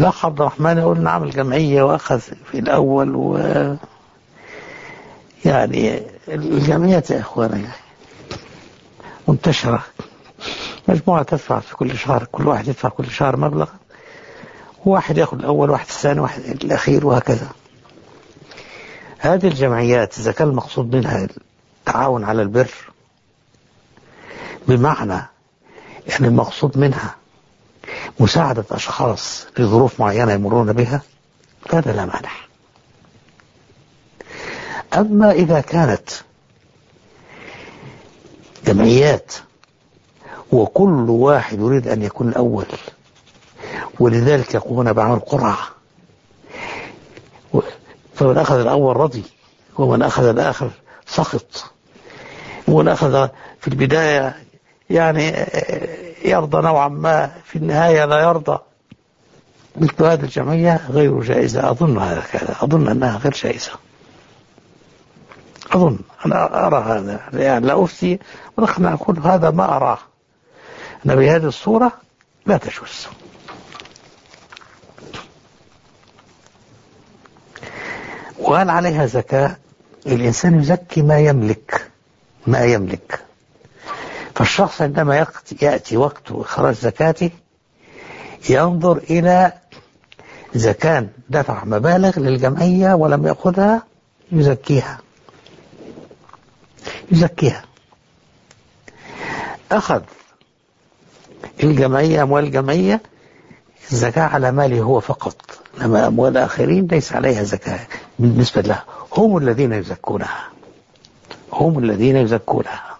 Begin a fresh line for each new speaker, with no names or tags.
الأخ عبد الرحمن يقول نعمل جمعية وأخذ في الأول و يعني الجمعيات يا إخوانا يعني منتشرة. مجموعة تدفع في كل شهر كل واحد يدفع كل شهر مبلغ. واحد يأخذ الأول واحد الثاني واحد الأخير وهكذا. هذه الجمعيات إذا كان المقصود منها التعاون على البر بمعنى يعني المقصود منها مساعدة أشخاص لظروف معينة يمرون بها فهذا لا مانع. أما إذا كانت جمعيات وكل واحد يريد أن يكون الأول ولذلك يقومون بعمل قرعة. فمن أخذ الأول رضي ومن أخذ الآخر سخط. ومن أخذ في البداية يعني يرضى نوعا ما في النهاية لا يرضى. مثل هذه الجمعية غير جائزة. أظن هذا كذا. أظن أنها غير جائزة. أظن. أنا أرى هذا. يعني لا أفتي ولكن أقول هذا ما أراه. أن بهذه الصورة لا تجوز. وهل عليها زكاة؟ الإنسان يزكي ما يملك. ما يملك. فالشخص عندما يأتي وقت إخراج زكاته ينظر إلى إذا كان دفع مبالغ للجمعية ولم يأخذها يزكيها. يزكيها. أخذ الجمعية أموال الجمعية الزكاة على ماله هو فقط. لما أموال الآخرين ليس عليها زكاة بالنسبة له. هم الذين يزكونها. هم الذين يزكونها.